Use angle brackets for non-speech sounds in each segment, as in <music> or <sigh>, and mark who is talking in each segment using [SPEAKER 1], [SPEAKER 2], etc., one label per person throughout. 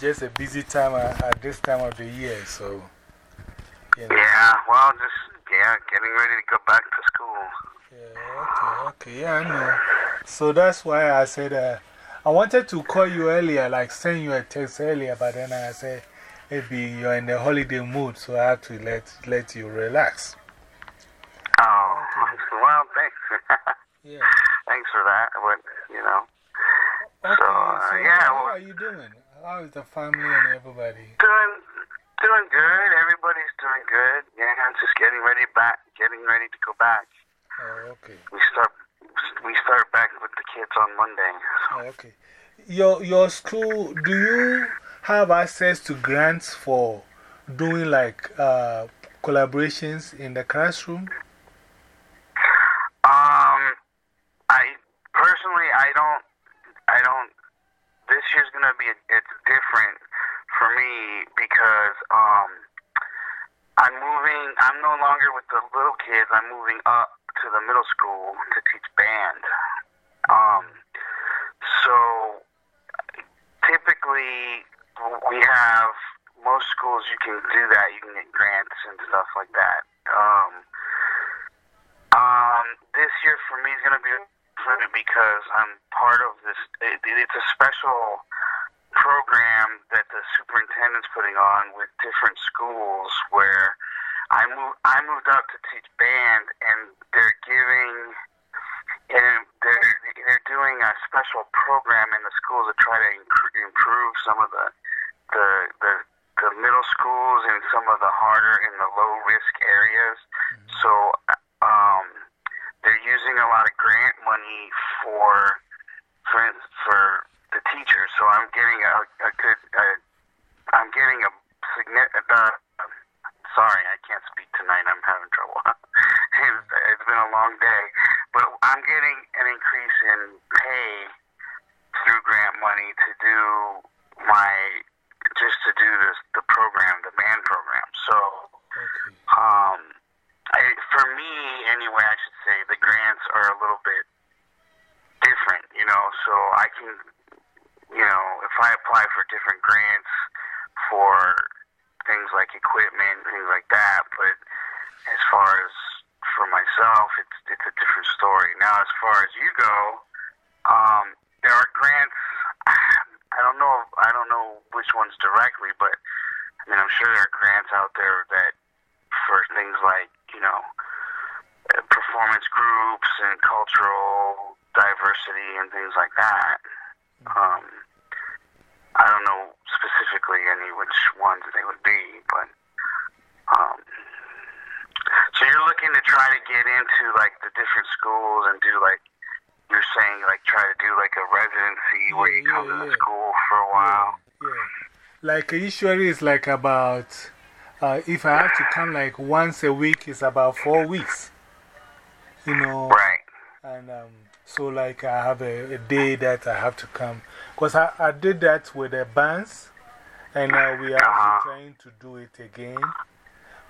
[SPEAKER 1] just a busy time at, at this time of the year, so.
[SPEAKER 2] You know. Yeah, well, just, yeah, getting ready to go back to school.
[SPEAKER 1] Yeah, okay, okay, yeah, I know. So that's why I said uh, I wanted to call you earlier, like send you a text earlier, but then I said maybe you're in the holiday mood, so I have to let, let you relax.
[SPEAKER 2] Oh, <laughs> well, thanks. yeah. <laughs> Thanks for that, but, you know.
[SPEAKER 1] Okay, so, uh, so yeah. How are you doing? How is the family and everybody?
[SPEAKER 2] Doing, doing good. Everybody's doing good. Yeah, I'm just getting ready back, getting ready to go back.
[SPEAKER 1] Oh, okay.
[SPEAKER 2] We start, we start back with the kids on Monday.
[SPEAKER 1] Oh, okay. Your, your school, do you have access to grants for doing like uh, collaborations in the classroom?
[SPEAKER 2] Um, I personally, I don't I don't. This year's gonna be a, it's different for me because um, I'm moving. I'm no longer with the little kids. I'm moving up to the middle school to teach band. Um, so typically we have most schools you can do that. You can get grants and stuff like that. Um, um, this year for me is going to be because I'm part of this. It, it's a special program that the superintendent's putting on with different schools where I moved. I moved up to teach band, and they're giving and they're they're doing a special program in the schools to try to improve some of the the the, the middle schools and some of the harder in the low risk areas. Mm-hmm. So um, they're using a lot of grant money for teachers. So I'm getting a, a good. A, I'm getting a significant. Uh, sorry, I can't speak tonight. I'm having trouble. <laughs> it's, it's been a long day, but I'm getting an increase in pay through grant money to do my just to do this the program, the band program. So, um I, for me, anyway, I should say the grants are a little bit different, you know. So I can, you know, if I apply for different grants for things like equipment, things like that, but as far as for myself, it's it's a different story. Now, as far as you go, um, there are grants. <sighs> I don't know. I don't know which ones directly, but I mean, I'm sure there are grants out there that for things like you know, performance groups and cultural diversity and things like that. Um, specifically any which ones they would be, but um, so you're looking to try to get into like the different schools and do like you're saying like try to do like a residency yeah, where you yeah, come to the school for a while.
[SPEAKER 1] Yeah, like usually it's like about uh, if I have to come like once a week, it's about four weeks. You know?
[SPEAKER 2] Right.
[SPEAKER 1] And um, so, like, I have a, a, day that I have to come. Because I, I did that with the bands, and uh, we are -huh. trying to do it again.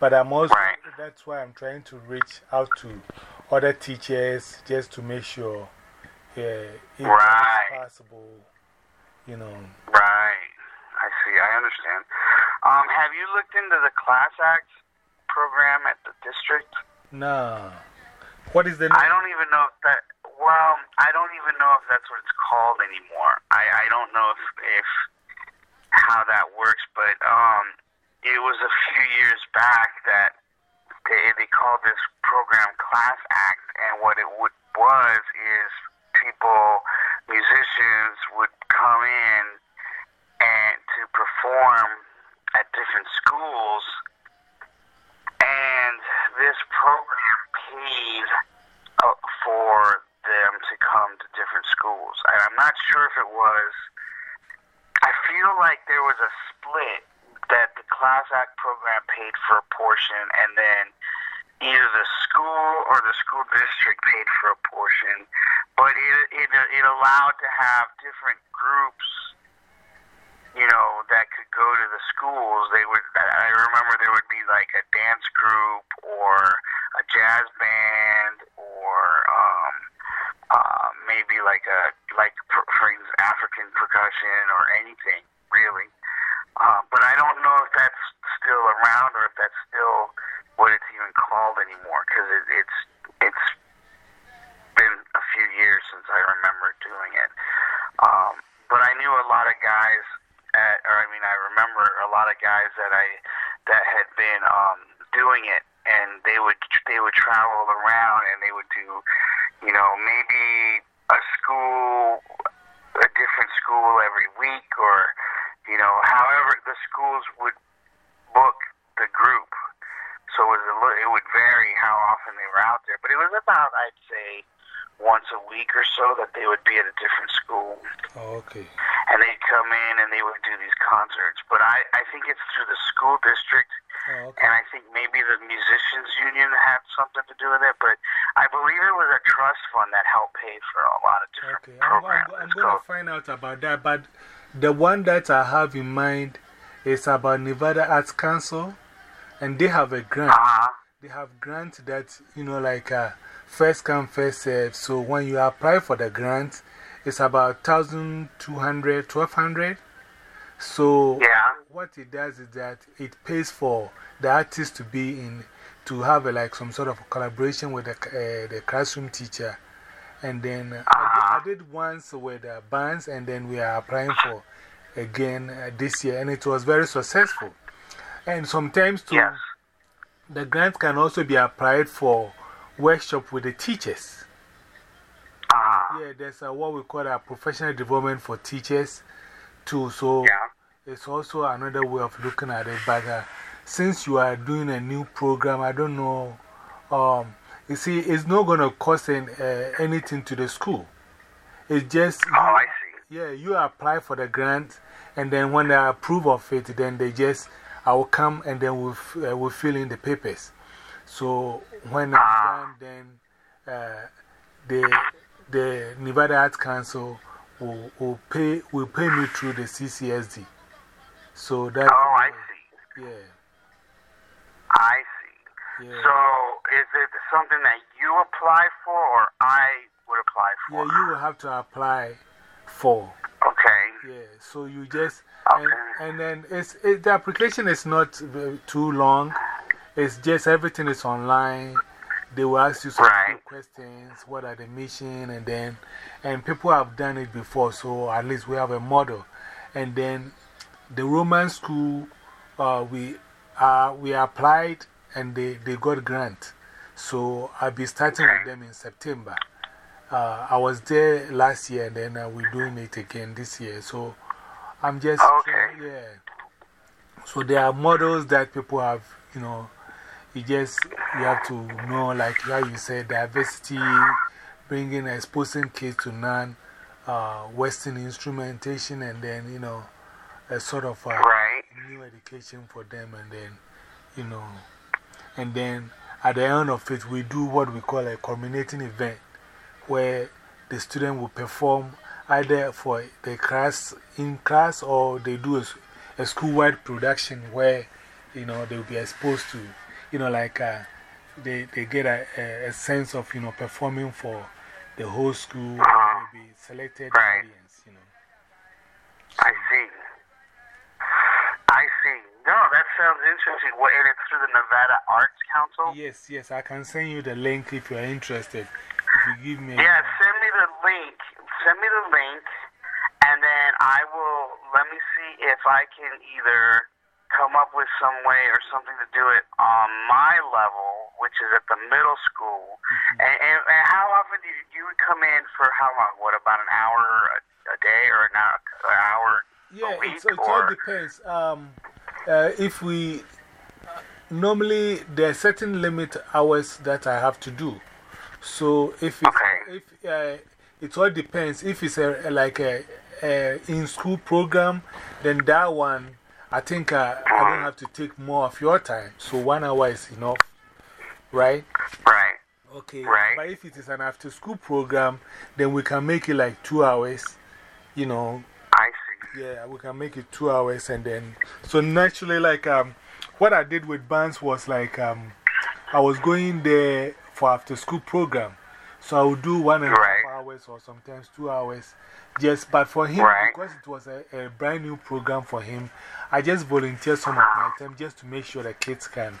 [SPEAKER 1] But I'm also, that's why I'm trying to reach out to other teachers just to make sure yeah, if
[SPEAKER 2] right.
[SPEAKER 1] it's possible, you know.
[SPEAKER 2] Right. I see. I understand. Um, have you looked into the Class Act program at the district?
[SPEAKER 1] No. What is the
[SPEAKER 2] name? I don't even know if that. Well, I don't even know if that's what it's called anymore. I, I don't know if, if how that works, but um, it was a <laughs> few years back that they, they called this program Class Act, and what it would was is people, musicians would come in and to perform at different schools, and this program paid for them to come to different schools. And I'm not sure if it was. Feel like there was a split that the Class Act program paid for a portion, and then either the school or the school district paid for a portion. But it it, it allowed to have different groups you know, that could go to the schools, they would, I remember there would be like a dance group or a jazz band or, um, uh, maybe like a, like for, for African percussion or anything really. Uh, but I don't know if that's still around or if that's still what it's even called anymore because it, it's it's been a few years since I remember doing it. Um, but I knew a lot of guys, at, or I mean, I remember a lot of guys that I that had been um, doing it, and they would they would travel around and they would do, you know, maybe school every week, or you know, however the schools would book the group. So it, was it would vary how often they were out there, but it was about I'd say once a week or so that they would be at a different school
[SPEAKER 1] Oh, okay.
[SPEAKER 2] and they'd come in and they would do these concerts. But I, I think it's through the school district,
[SPEAKER 1] Oh, okay.
[SPEAKER 2] and I think maybe the musicians union had something to do with it. But I believe it was a trust fund that helped pay for a lot of different
[SPEAKER 1] Okay, I'm, I'm. I'm going to find out about that. But the one that I have in mind is about Nevada Arts Council, and they have a grant.
[SPEAKER 2] uh-huh.
[SPEAKER 1] They have grant that, you know, like uh, first come, first serve. So when you apply for the grant, it's about 1200 1200 So
[SPEAKER 2] Yeah.
[SPEAKER 1] What it does is that it pays for the artist to be in, to have a, like some sort of collaboration with the, uh, the classroom teacher. And then uh, I, did, I did once with uh, bands, and then we are applying for again uh, this year, and it was very successful. And sometimes, too,
[SPEAKER 2] Yes.
[SPEAKER 1] the grant can also be applied for workshop with the teachers.
[SPEAKER 2] Uh-huh.
[SPEAKER 1] Yeah, there's a, what we call a professional development for teachers, too. So
[SPEAKER 2] Yeah.
[SPEAKER 1] It's also another way of looking at it. But uh, since you are doing a new program, I don't know. Um, you see, it's not going to cost an, uh, anything to the school. It's just,
[SPEAKER 2] Oh, I see.
[SPEAKER 1] yeah, you apply for the grant, and then when they approve of it, then they just, I will come and then we'll, uh, we'll fill in the papers. So when it's
[SPEAKER 2] Ah.
[SPEAKER 1] done, then uh, the, the Nevada Arts Council will, will, pay, will pay me through the CCSD. So oh, that's.
[SPEAKER 2] Oh, I see.
[SPEAKER 1] Yeah.
[SPEAKER 2] I see.
[SPEAKER 1] Yeah.
[SPEAKER 2] So is it something that you apply for or I would apply for?
[SPEAKER 1] yeah, you will have to apply for.
[SPEAKER 2] Okay.
[SPEAKER 1] Yeah, so you just.
[SPEAKER 2] Okay.
[SPEAKER 1] And, and then it's, it, the application is not too long. It's just everything is online. They will ask you some
[SPEAKER 2] Right.
[SPEAKER 1] questions. What are the mission? And then, and people have done it before, so at least we have a model. And then the Roman school, uh, we, uh, we applied and they, they got grant. So I'll be starting with them in September. Uh, I was there last year and then uh, we're doing it again this year. So I'm just,
[SPEAKER 2] Okay.
[SPEAKER 1] yeah. So there are models that people have, you know, you just, you have to know, like how you said, diversity, bringing, exposing kids to non uh, Western instrumentation, and then, you know, a sort of
[SPEAKER 2] Right.
[SPEAKER 1] new education for them, and then, you know, and then at the end of it, we do what we call a culminating event where the student will perform either for the class in class or they do a school-wide production where, you know, they'll be exposed to, you know, like uh, they, they get a, a, a sense of, you know, performing for the whole school,
[SPEAKER 2] Uh-huh.
[SPEAKER 1] maybe selected
[SPEAKER 2] Right.
[SPEAKER 1] audience, you know.
[SPEAKER 2] I see. I see. No, that sounds interesting. What, and it's through the Nevada Arts Council?
[SPEAKER 1] Yes, yes, I can send you the link if you're interested. If you give me.
[SPEAKER 2] Yeah, send me the link. Send me the link, and then I will. Let me see if I can either come up with some way or something to do it on my level, which is at the middle school. and, and, and how often do you, you would come in for how long? What about an hour a, a day or an hour? An hour
[SPEAKER 1] Yeah,
[SPEAKER 2] a week?
[SPEAKER 1] it's, it all depends. Um, uh, if we normally there are certain limit hours that I have to do. So if it's,
[SPEAKER 2] Okay.
[SPEAKER 1] if uh, it all depends. If it's a, like a, a in school program, then that one I think uh, I don't have to take more of your time. So one hour is enough, right?
[SPEAKER 2] right.
[SPEAKER 1] Okay.
[SPEAKER 2] Right.
[SPEAKER 1] But if it is an after school program, then we can make it like two hours, you know. Yeah, we can make it two hours and then. So naturally, like um, what I did with bands was like um, I was going there for after school program. So I would do one and a half hours or sometimes two hours. Yes, but for him,
[SPEAKER 2] Right.
[SPEAKER 1] because it was a, a brand new program for him, I just volunteered some of my time just to make sure the kids can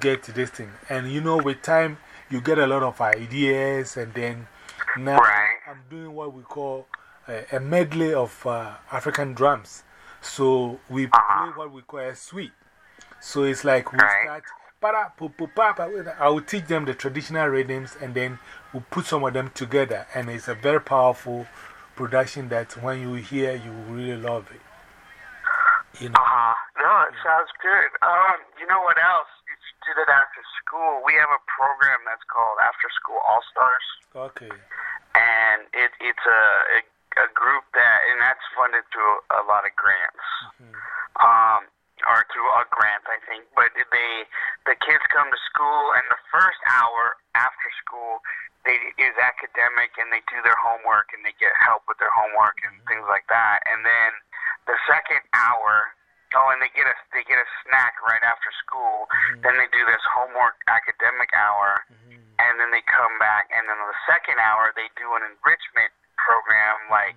[SPEAKER 1] get to this thing. And you know, with time, you get a lot of ideas, and then now
[SPEAKER 2] Right.
[SPEAKER 1] I'm doing what we call a, medley of uh, African drums. So we
[SPEAKER 2] -huh.
[SPEAKER 1] play what we call a suite. So it's like we start. Para, pu, pu, pa, pa, I will teach them the traditional rhythms and then we'll put some of them together. And it's a very powerful production that when you hear, you really love it.
[SPEAKER 2] You know? Uh -huh. No, it sounds good. Um, you know what else? If you did it after school, we have a program that's called After School All Stars.
[SPEAKER 1] Okay.
[SPEAKER 2] And it, it's a, a, a group that, and that's funded through a, lot of grants. -hmm. Um, or through a grant, I think. But they, the kids come to school, and the first hour after school they, is academic, and they do their homework, and they get help with their homework and -hmm. things like that. And then the second hour, oh, and they get a they get a snack right after school. Mm -hmm. Then they do this homework academic hour, mm -hmm. and then they come back. And then the second hour, they do an enrichment program like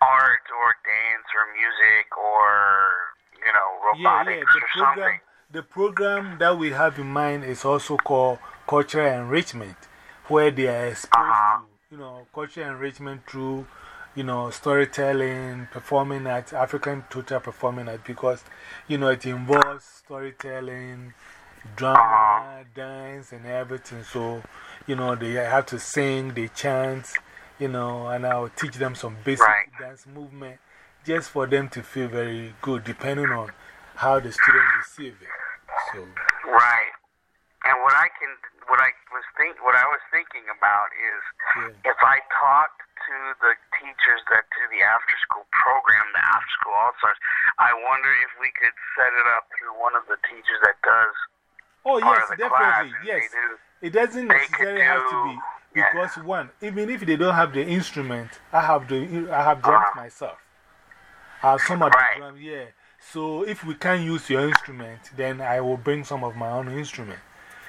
[SPEAKER 2] art or dance or music or you know robotics
[SPEAKER 1] yeah, yeah. The
[SPEAKER 2] or
[SPEAKER 1] program,
[SPEAKER 2] something.
[SPEAKER 1] The program that we have in mind is also called cultural enrichment, where they are exposed -huh. to you know cultural enrichment through you know, storytelling, performing at African total performing art because, you know, it involves storytelling, drama, uh-huh. dance, and everything. So, you know, they have to sing, they chant, you know, and I'll teach them some basic dance movement just for them to feel very good, depending on how the students receive it. So,
[SPEAKER 2] right. And what I can, what I was think, what I was thinking about is if I talked to the teachers that do the after school program, the after school all stars, I wonder if we could set it up through one of the teachers that does.
[SPEAKER 1] Oh, yes, definitely. Yes. Do, it doesn't necessarily have to be. Because, one, even if they don't have the instrument, I have, the, I have drums -huh. myself. I have some of the drums, yeah. So if we can't use your instrument, then I will bring some of my own instrument.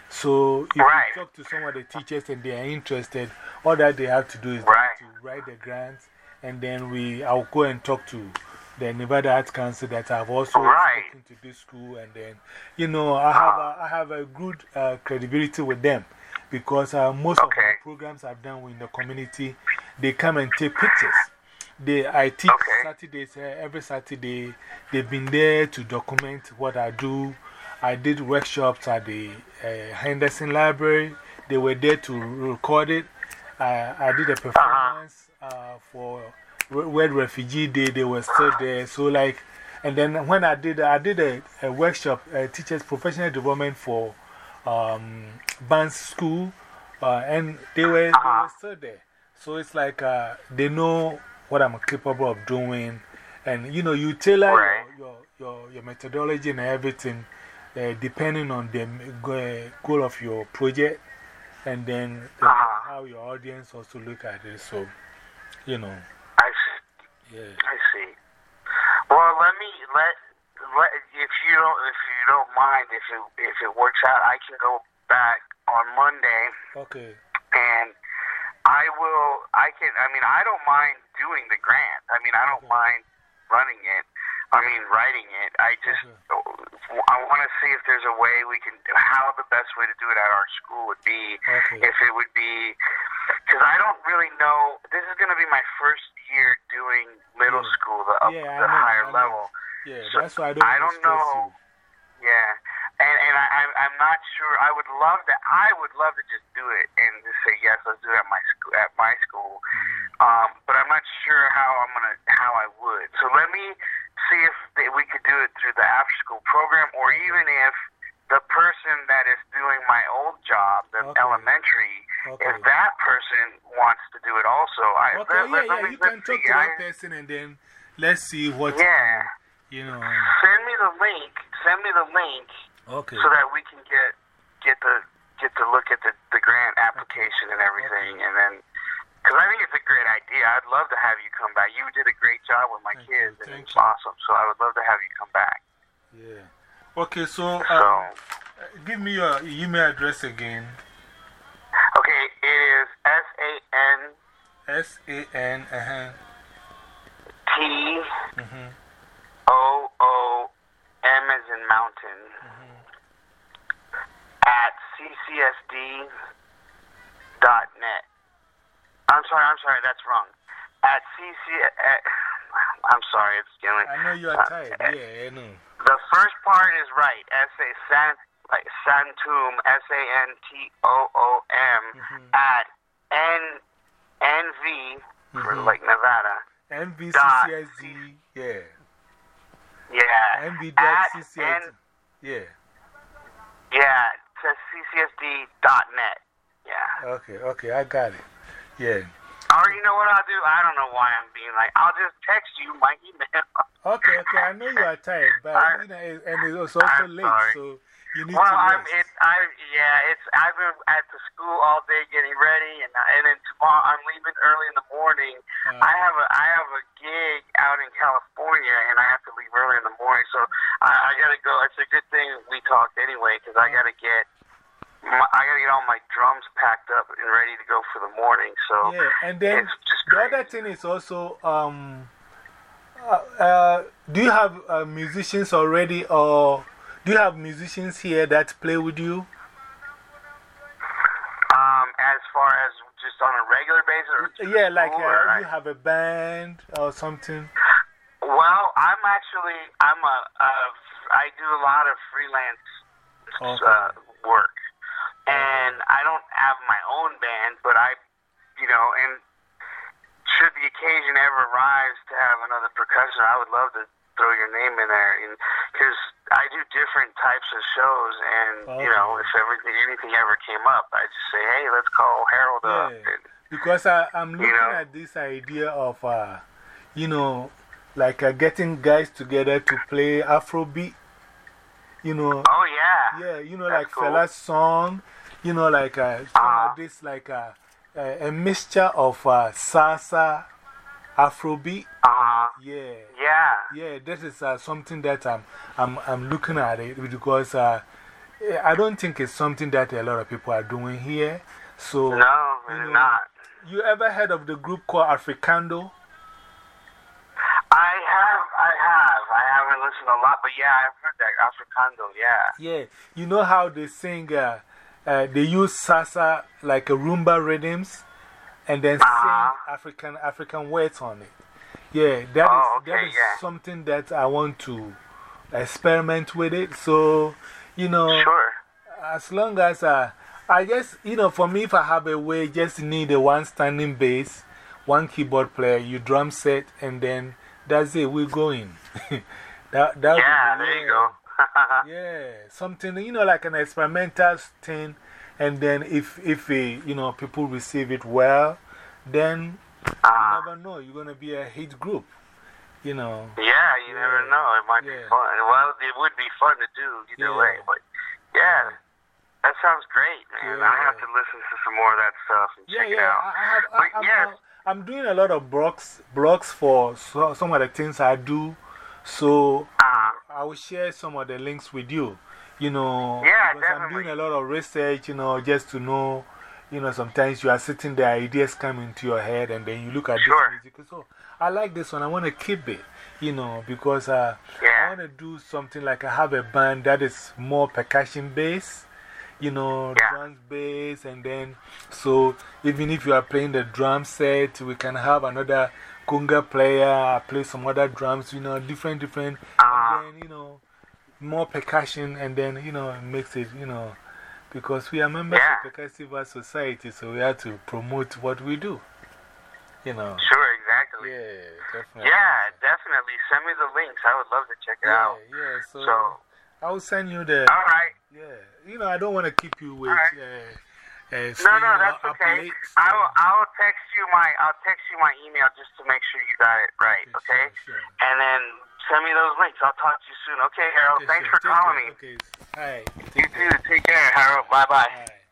[SPEAKER 1] So if
[SPEAKER 2] right.
[SPEAKER 1] you talk to some of the teachers and they are interested, all that they have to do is right. to write the grants, and then we, I'll go and talk to the Nevada Arts Council that I've also
[SPEAKER 2] right.
[SPEAKER 1] spoken to this school, and then, you know, I have a, I have a good uh, credibility with them because uh, most of the programs I've done in the community, they come and take pictures. They, I teach Saturdays, uh, every Saturday, they've been there to document what I do. I did workshops at the uh, Henderson Library. They were there to record it. I, I did a performance uh, for World Refugee Day. They were still there. So, like, and then when I did, I did a, a workshop, a teacher's professional development for um, Bands School, uh, and they were, they were still there. So it's like uh, they know what I'm capable of doing. And you know, you tailor your, your, your methodology and everything uh, depending on the goal of your project and then -huh. how your audience also look at it. So, you know.
[SPEAKER 2] I see. Yeah. I see. Well, let me let, let if you don't if you don't mind if it if it works out, I can go back on Monday.
[SPEAKER 1] Okay.
[SPEAKER 2] And I will. I can. I mean, I don't mind doing the grant. I mean, I don't mind running it. I mean, writing it. I just, I want to see if there's a way we can, how the best way to do it at our school would be. If it would be, because I don't really know. This is going to be my first year doing middle school, the, up,
[SPEAKER 1] yeah,
[SPEAKER 2] the higher level.
[SPEAKER 1] Yeah, so that's why I don't,
[SPEAKER 2] I don't know. You. Yeah. And, and I, I'm, I'm not sure. I would love to. I would love to just do it and just say yes. Let's do it at my school. At my school. -hmm. Um, but I'm not sure how I'm gonna how I would. So let me see if they, we could do it through the after school program, or even if the person that is doing my old job, the
[SPEAKER 1] okay.
[SPEAKER 2] elementary,
[SPEAKER 1] okay.
[SPEAKER 2] if that person wants to do it also. I,
[SPEAKER 1] okay, let, yeah, let, yeah, you can talk to that person and then let's see what
[SPEAKER 2] yeah.
[SPEAKER 1] you know.
[SPEAKER 2] Send me the link. Send me the link.
[SPEAKER 1] Okay.
[SPEAKER 2] So that we can get get the get to look at the, the grant application and everything, and then because I think it's a great idea. I'd love to have you come back. You did a great job with my Thank kids, and it's awesome. So I would love to have you come back.
[SPEAKER 1] Yeah. Okay, so, so uh, give me your email address again.
[SPEAKER 2] Okay, it is S A N
[SPEAKER 1] S A N uh-huh.
[SPEAKER 2] T -hmm. O O M as in mountain. At ccsd dot net. I'm sorry, I'm sorry, that's wrong. at CC. At, I'm sorry, it's getting.
[SPEAKER 1] I know you are tired. Yeah, I know.
[SPEAKER 2] The first part is right. S A San like Santum S A N T O O M
[SPEAKER 1] Mhm.
[SPEAKER 2] at N N V for
[SPEAKER 1] Mhm.
[SPEAKER 2] like Nevada.
[SPEAKER 1] NVCCSD. Yeah.
[SPEAKER 2] Yeah.
[SPEAKER 1] NV.CCSD.
[SPEAKER 2] At N-
[SPEAKER 1] Yeah.
[SPEAKER 2] yeah. CCSD.net. Yeah.
[SPEAKER 1] Okay, okay, I got it. Yeah.
[SPEAKER 2] Or you know what I'll do? I don't know why I'm being like. I'll just text you my email.
[SPEAKER 1] Okay, okay, I know you are tired, but
[SPEAKER 2] I-
[SPEAKER 1] you know, and it's also
[SPEAKER 2] I'm
[SPEAKER 1] late,
[SPEAKER 2] sorry.
[SPEAKER 1] so you need
[SPEAKER 2] Well,
[SPEAKER 1] to
[SPEAKER 2] I'm.
[SPEAKER 1] rest.
[SPEAKER 2] It, I yeah. It's. I've been at the school all day getting ready, and and then tomorrow I'm leaving early in the morning.
[SPEAKER 1] Uh,
[SPEAKER 2] I have a I have a gig out in California, and I have to leave early in the morning. So I, I gotta go. It's a good thing we talked anyway, because I gotta get. My, I gotta get all my drums packed up and ready to go for the morning. So
[SPEAKER 1] yeah, and then
[SPEAKER 2] just
[SPEAKER 1] the other thing is also, um, uh, uh, do you have uh, musicians already, or do you have musicians here that play with you?
[SPEAKER 2] Um, as far as just on a regular basis,
[SPEAKER 1] Yeah, like uh,
[SPEAKER 2] or I-
[SPEAKER 1] you have a band or something.
[SPEAKER 2] Well, I'm actually I'm a uh, do a lot of freelance
[SPEAKER 1] Okay.
[SPEAKER 2] uh, work, and I don't have my own band, but I, you know, and should the occasion ever arise to have another percussion, I would love to throw your name in there, and because I do different types of shows, and you know, if everything anything ever came up, I just say, hey, let's call Harold up.
[SPEAKER 1] Yeah.
[SPEAKER 2] And,
[SPEAKER 1] Because I, I'm looking
[SPEAKER 2] know?
[SPEAKER 1] at this idea of, uh, you know, like uh, getting guys together to play Afrobeat. You know,
[SPEAKER 2] oh yeah,
[SPEAKER 1] yeah, you know,
[SPEAKER 2] That's
[SPEAKER 1] like
[SPEAKER 2] cool.
[SPEAKER 1] Fela's song, you know, like uh, some
[SPEAKER 2] Uh-huh.
[SPEAKER 1] of this, like uh, a, a mixture of uh, salsa, Afrobeat.
[SPEAKER 2] uh huh,
[SPEAKER 1] Yeah.
[SPEAKER 2] yeah.
[SPEAKER 1] Yeah, this is uh, something that I'm, I'm, I'm looking at it because uh, I don't think it's something that a lot of people are doing here. So,
[SPEAKER 2] No,
[SPEAKER 1] you know,
[SPEAKER 2] not.
[SPEAKER 1] You ever heard of the group called Africando?
[SPEAKER 2] I have, I have. I a lot, but yeah, I've heard that. Africando, yeah.
[SPEAKER 1] Yeah. You know how they sing, uh, uh, they use salsa like a rumba rhythms and then
[SPEAKER 2] Uh-huh.
[SPEAKER 1] sing African, African words on it. Yeah, that is,
[SPEAKER 2] Oh,
[SPEAKER 1] that
[SPEAKER 2] okay,
[SPEAKER 1] is
[SPEAKER 2] yeah.
[SPEAKER 1] something that I want to experiment with it. So, you know,
[SPEAKER 2] Sure.
[SPEAKER 1] as long as uh, I guess, you know, for me, if I have a way, just need a one standing bass, one keyboard player, you drum set, and then that's it, we're going. <laughs> that, that
[SPEAKER 2] Yeah, there you go. <laughs>
[SPEAKER 1] yeah, something, you know, like an experimental thing. And then if, if you know, people receive it well, then
[SPEAKER 2] Uh,
[SPEAKER 1] you never know, you're going to be a hit group, you know.
[SPEAKER 2] yeah, you never know. It might
[SPEAKER 1] yeah.
[SPEAKER 2] be fun. Well, it would be fun to do either
[SPEAKER 1] Yeah.
[SPEAKER 2] way, but yeah. That sounds great, man. I have
[SPEAKER 1] Yeah.
[SPEAKER 2] to listen to some more of that stuff and
[SPEAKER 1] Yeah,
[SPEAKER 2] check it
[SPEAKER 1] yeah.
[SPEAKER 2] out.
[SPEAKER 1] I, have, I,
[SPEAKER 2] But
[SPEAKER 1] I'm,
[SPEAKER 2] yes.
[SPEAKER 1] I'm- I'm doing a lot of blogs, blogs for so, some of the things I do. So
[SPEAKER 2] Uh,
[SPEAKER 1] I will share some of the links with you. You know,
[SPEAKER 2] Yeah,
[SPEAKER 1] because I'm doing a lot of research, you know, just to know. You know, sometimes you are sitting there, ideas come into your head, and then you look at
[SPEAKER 2] Sure.
[SPEAKER 1] this music. So I like this one. I want to keep it, you know, because uh, I want to do something like I have a band that is more percussion based you know,
[SPEAKER 2] Yeah.
[SPEAKER 1] drums, bass, and then so even if you are playing the drum set, we can have another conga player, I play some other drums, you know, different, different,
[SPEAKER 2] Uh-huh.
[SPEAKER 1] and then, you know, more percussion, and then, you know, it makes it, you know, because we are members
[SPEAKER 2] Yeah.
[SPEAKER 1] of Percussive Art Society, so we have to promote what we do, you know.
[SPEAKER 2] Sure, exactly.
[SPEAKER 1] Yeah, definitely.
[SPEAKER 2] Yeah, definitely. Send me the links. I would love to check it
[SPEAKER 1] Yeah,
[SPEAKER 2] out.
[SPEAKER 1] yeah, so,
[SPEAKER 2] So,
[SPEAKER 1] I will send you the.
[SPEAKER 2] all right.
[SPEAKER 1] Yeah, you know, I don't want to keep you with. Uh, uh,
[SPEAKER 2] No, no, that's okay.
[SPEAKER 1] late,
[SPEAKER 2] I'll I will text you my, I'll text you my email just to make sure you got it right, okay?
[SPEAKER 1] Sure, sure.
[SPEAKER 2] And then send me those links. I'll talk to you soon. Okay, Harold.
[SPEAKER 1] Okay,
[SPEAKER 2] Thanks
[SPEAKER 1] sure.
[SPEAKER 2] for
[SPEAKER 1] Take
[SPEAKER 2] calling
[SPEAKER 1] care.
[SPEAKER 2] me.
[SPEAKER 1] Okay. Hi.
[SPEAKER 2] You
[SPEAKER 1] care.
[SPEAKER 2] too. Take care, Harold. Bye bye.
[SPEAKER 1] Bye.